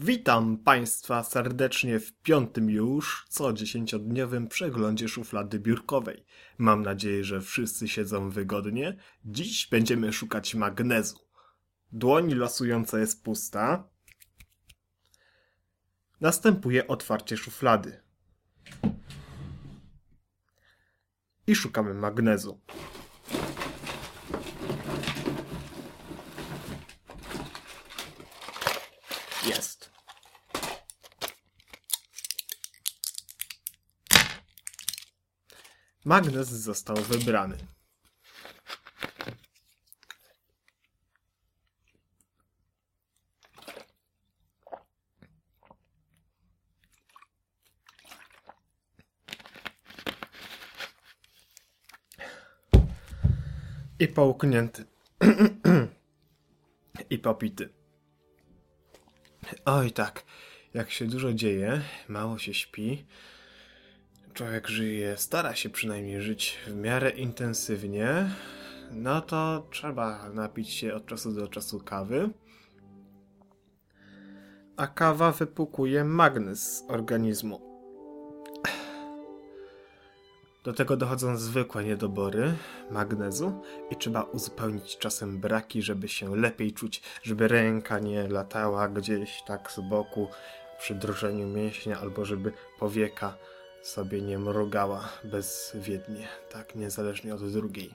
Witam Państwa serdecznie w piątym już co dziesięciodniowym przeglądzie szuflady biurkowej. Mam nadzieję, że wszyscy siedzą wygodnie. Dziś będziemy szukać magnezu. Dłoń losująca jest pusta. Następuje otwarcie szuflady. I szukamy magnezu. Jest. Magnes został wybrany. I połknięty. I popity. Oj tak, jak się dużo dzieje, mało się śpi, człowiek żyje, stara się przynajmniej żyć w miarę intensywnie, no to trzeba napić się od czasu do czasu kawy. A kawa wypukuje magnes z organizmu. Do tego dochodzą zwykłe niedobory magnezu i trzeba uzupełnić czasem braki, żeby się lepiej czuć, żeby ręka nie latała gdzieś tak z boku przy drżeniu mięśnia, albo żeby powieka sobie nie mrugała bezwiednie, tak niezależnie od drugiej.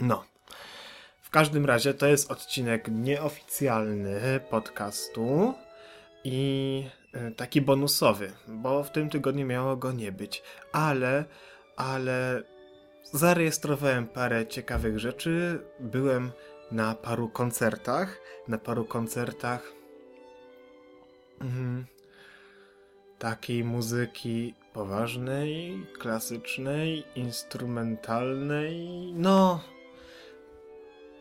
No. W każdym razie to jest odcinek nieoficjalny podcastu i e, taki bonusowy, bo w tym tygodniu miało go nie być, ale, ale zarejestrowałem parę ciekawych rzeczy, byłem na paru koncertach, na paru koncertach mm, takiej muzyki poważnej, klasycznej, instrumentalnej, no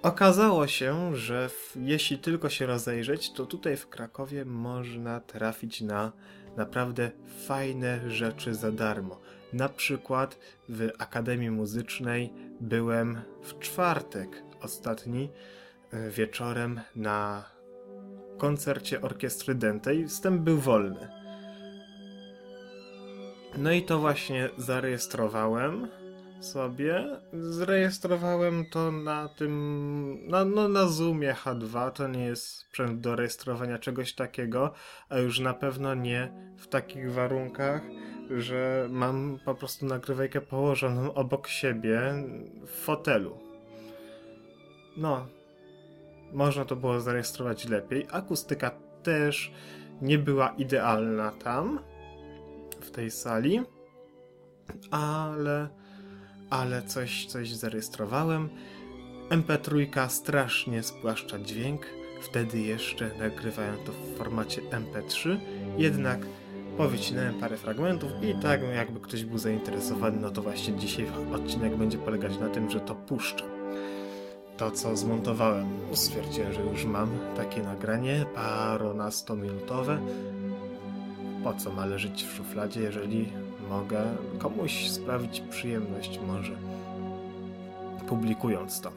Okazało się, że w, jeśli tylko się rozejrzeć, to tutaj w Krakowie można trafić na naprawdę fajne rzeczy za darmo. Na przykład w Akademii Muzycznej byłem w czwartek ostatni e, wieczorem na koncercie orkiestry Dentej. Wstęp był wolny. No i to właśnie zarejestrowałem sobie. Zrejestrowałem to na tym, na, no na Zoomie H2, to nie jest sprzęt do rejestrowania czegoś takiego, a już na pewno nie w takich warunkach, że mam po prostu nagrywajkę położoną obok siebie w fotelu. No, można to było zarejesrować lepiej. Akustyka też nie była idealna tam, w tej sali, ale ale coś, coś zarejestrowałem. MP3 strasznie spłaszcza dźwięk, wtedy jeszcze nagrywałem to w formacie MP3, jednak powycinałem parę fragmentów i tak jakby ktoś był zainteresowany, no to właśnie dzisiaj odcinek będzie polegać na tym, że to puszczam. To, co zmontowałem, stwierdziłem, że już mam takie nagranie, paro na 100 minutowe. Po co ma leżeć w szufladzie, jeżeli mogę komuś sprawić przyjemność może publikując to.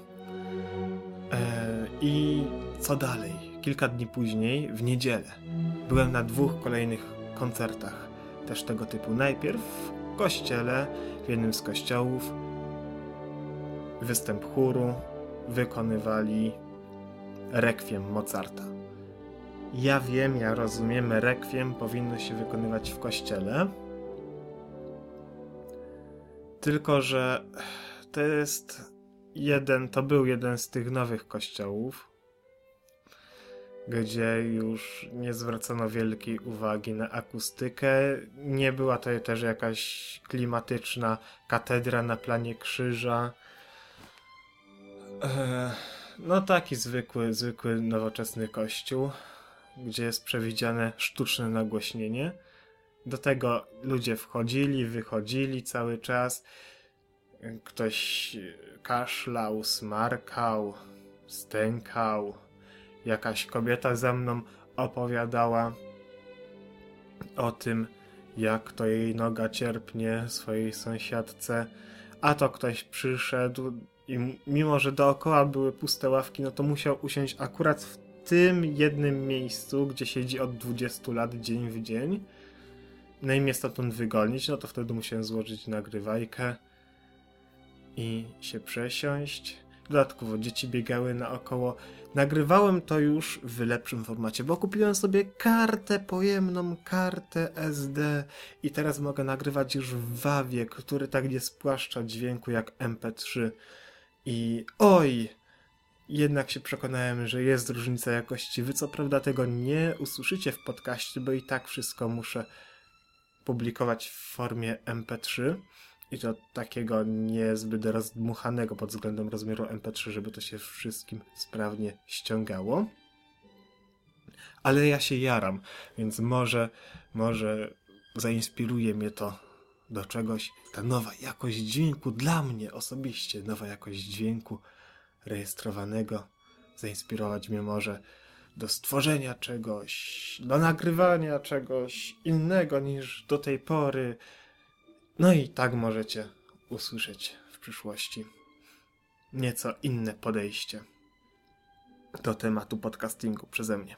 E, I co dalej? Kilka dni później, w niedzielę, byłem na dwóch kolejnych koncertach też tego typu. Najpierw w kościele, w jednym z kościołów, występ chóru, wykonywali rekwiem Mozarta. Ja wiem, ja rozumiem, rekwiem powinno się wykonywać w kościele, tylko, że to jest jeden, to był jeden z tych nowych kościołów, gdzie już nie zwracano wielkiej uwagi na akustykę. Nie była to też jakaś klimatyczna katedra na planie krzyża. No taki zwykły, zwykły nowoczesny kościół, gdzie jest przewidziane sztuczne nagłośnienie. Do tego ludzie wchodzili, wychodzili cały czas. Ktoś kaszlał, smarkał, stękał. Jakaś kobieta za mną opowiadała o tym, jak to jej noga cierpnie swojej sąsiadce, a to ktoś przyszedł i mimo, że dookoła były puste ławki, no to musiał usiąść akurat w tym jednym miejscu, gdzie siedzi od 20 lat dzień w dzień. No i mnie stamtąd wygonić, no to wtedy musiałem złożyć nagrywajkę i się przesiąść. Dodatkowo dzieci biegały naokoło. Nagrywałem to już w lepszym formacie, bo kupiłem sobie kartę pojemną, kartę SD i teraz mogę nagrywać już w WAVie, który tak nie spłaszcza dźwięku jak MP3. I oj, jednak się przekonałem, że jest różnica jakości. Wy co prawda tego nie usłyszycie w podcaście, bo i tak wszystko muszę publikować w formie MP3 i to takiego niezbyt rozdmuchanego pod względem rozmiaru MP3, żeby to się wszystkim sprawnie ściągało. Ale ja się jaram, więc może, może zainspiruje mnie to do czegoś. Ta nowa jakość dźwięku dla mnie osobiście, nowa jakość dźwięku rejestrowanego zainspirować mnie może do stworzenia czegoś, do nagrywania czegoś innego niż do tej pory. No i tak możecie usłyszeć w przyszłości nieco inne podejście do tematu podcastingu przeze mnie.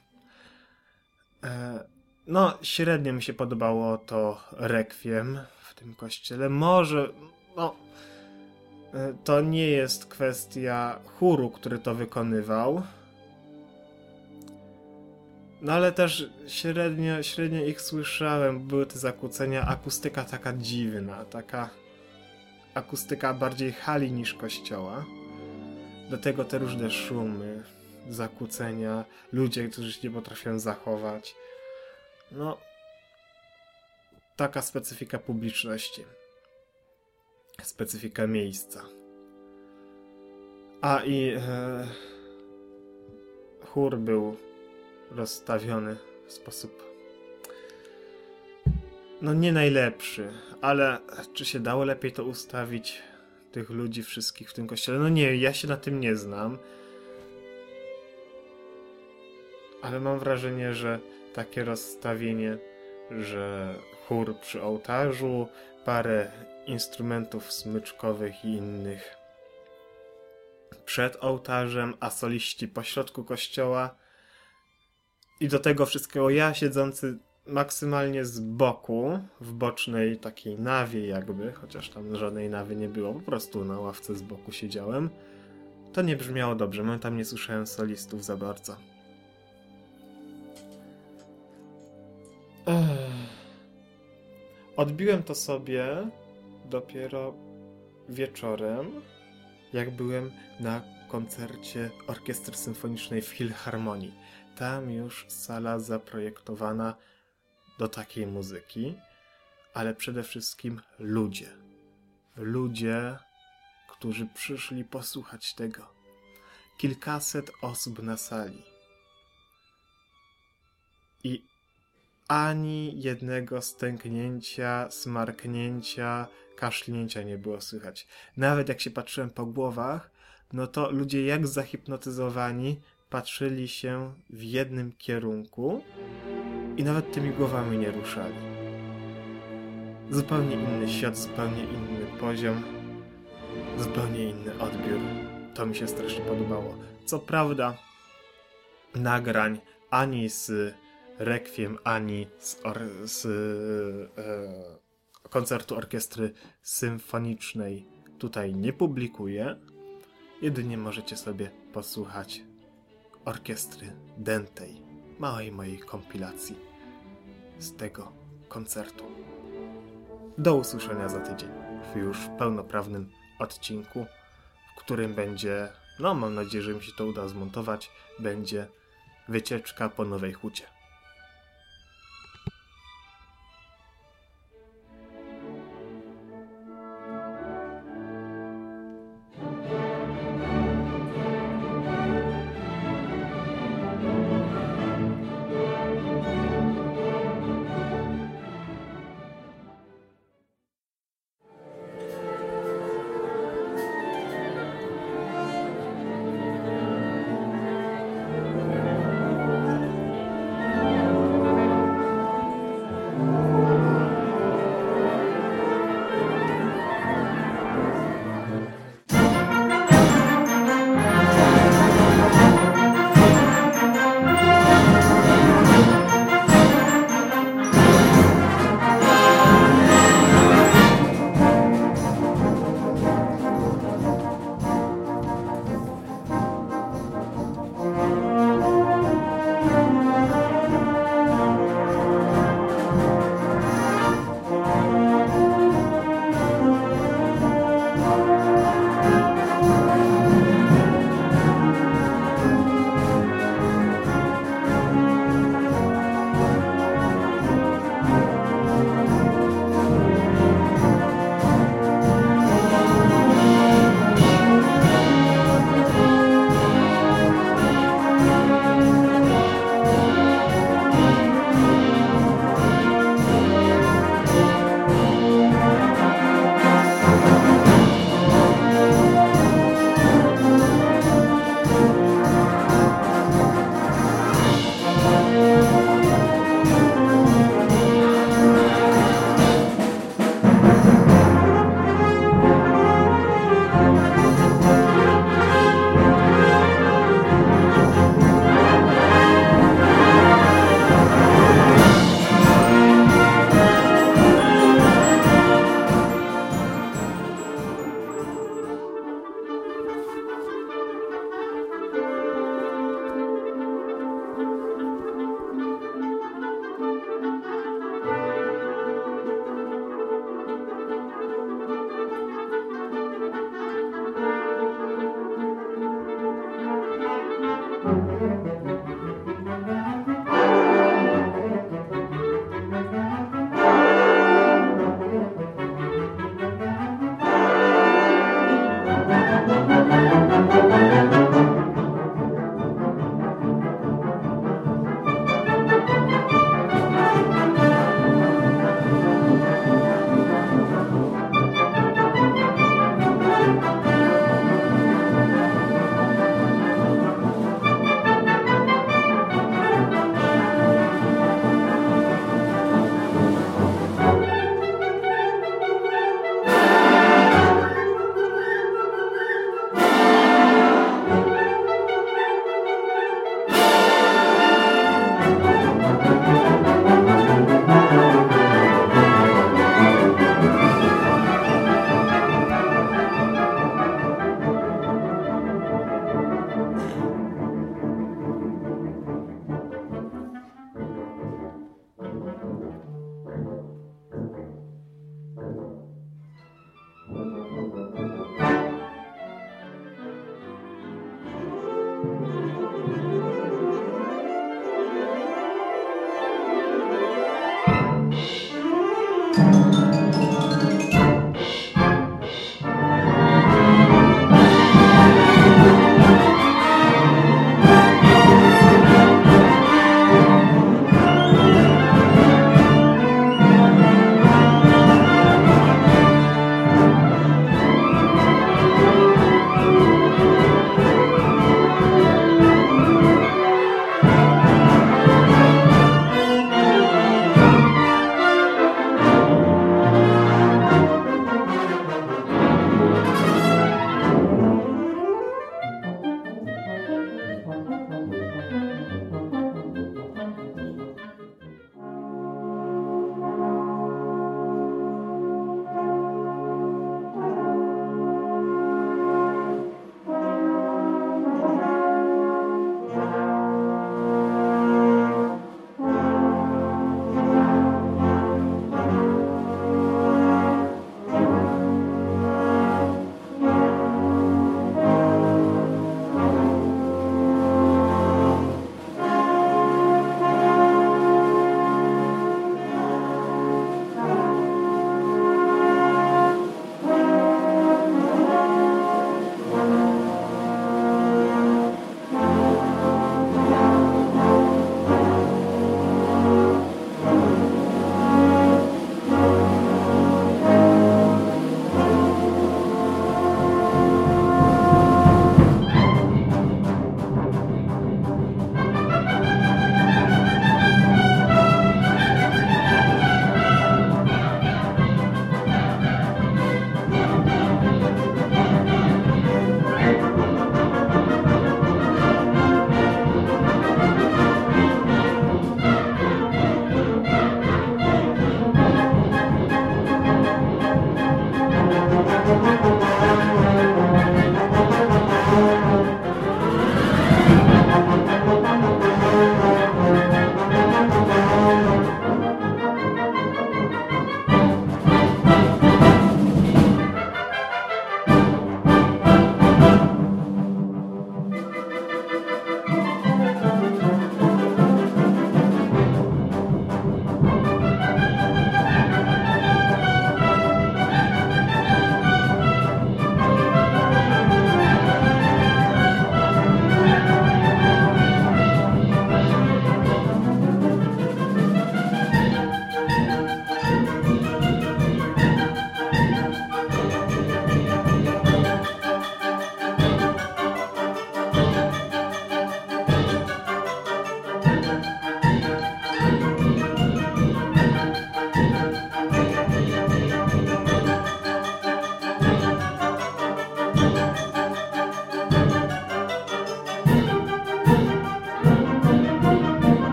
E, no, średnio mi się podobało to rekwiem w tym kościele. Może, no, to nie jest kwestia chóru, który to wykonywał no ale też średnio, średnio ich słyszałem, były te zakłócenia, akustyka taka dziwna, taka akustyka bardziej hali niż kościoła. Do tego te różne szumy, zakłócenia, ludzie, którzy się nie potrafią zachować. No, taka specyfika publiczności. Specyfika miejsca. A i e, chór był rozstawiony w sposób no nie najlepszy, ale czy się dało lepiej to ustawić tych ludzi wszystkich w tym kościele? No nie, ja się na tym nie znam. Ale mam wrażenie, że takie rozstawienie, że chór przy ołtarzu, parę instrumentów smyczkowych i innych przed ołtarzem, a soliści pośrodku kościoła i do tego wszystkiego ja siedzący maksymalnie z boku, w bocznej takiej nawie jakby, chociaż tam żadnej nawy nie było, po prostu na ławce z boku siedziałem. To nie brzmiało dobrze, my tam nie słyszałem solistów za bardzo. Ech. Odbiłem to sobie dopiero wieczorem, jak byłem na koncercie Orkiestry Symfonicznej w Filharmonii tam już sala zaprojektowana do takiej muzyki, ale przede wszystkim ludzie. Ludzie, którzy przyszli posłuchać tego. Kilkaset osób na sali. I ani jednego stęknięcia, smarknięcia, kaszlnięcia nie było słychać. Nawet jak się patrzyłem po głowach, no to ludzie jak zahipnotyzowani patrzyli się w jednym kierunku i nawet tymi głowami nie ruszali. Zupełnie inny świat, zupełnie inny poziom, zupełnie inny odbiór. To mi się strasznie podobało. Co prawda, nagrań ani z rekwiem, ani z, or z e, koncertu orkiestry symfonicznej tutaj nie publikuję. Jedynie możecie sobie posłuchać orkiestry Dentej, małej mojej kompilacji z tego koncertu. Do usłyszenia za tydzień w już pełnoprawnym odcinku, w którym będzie, no mam nadzieję, że mi się to uda zmontować, będzie wycieczka po Nowej Hucie.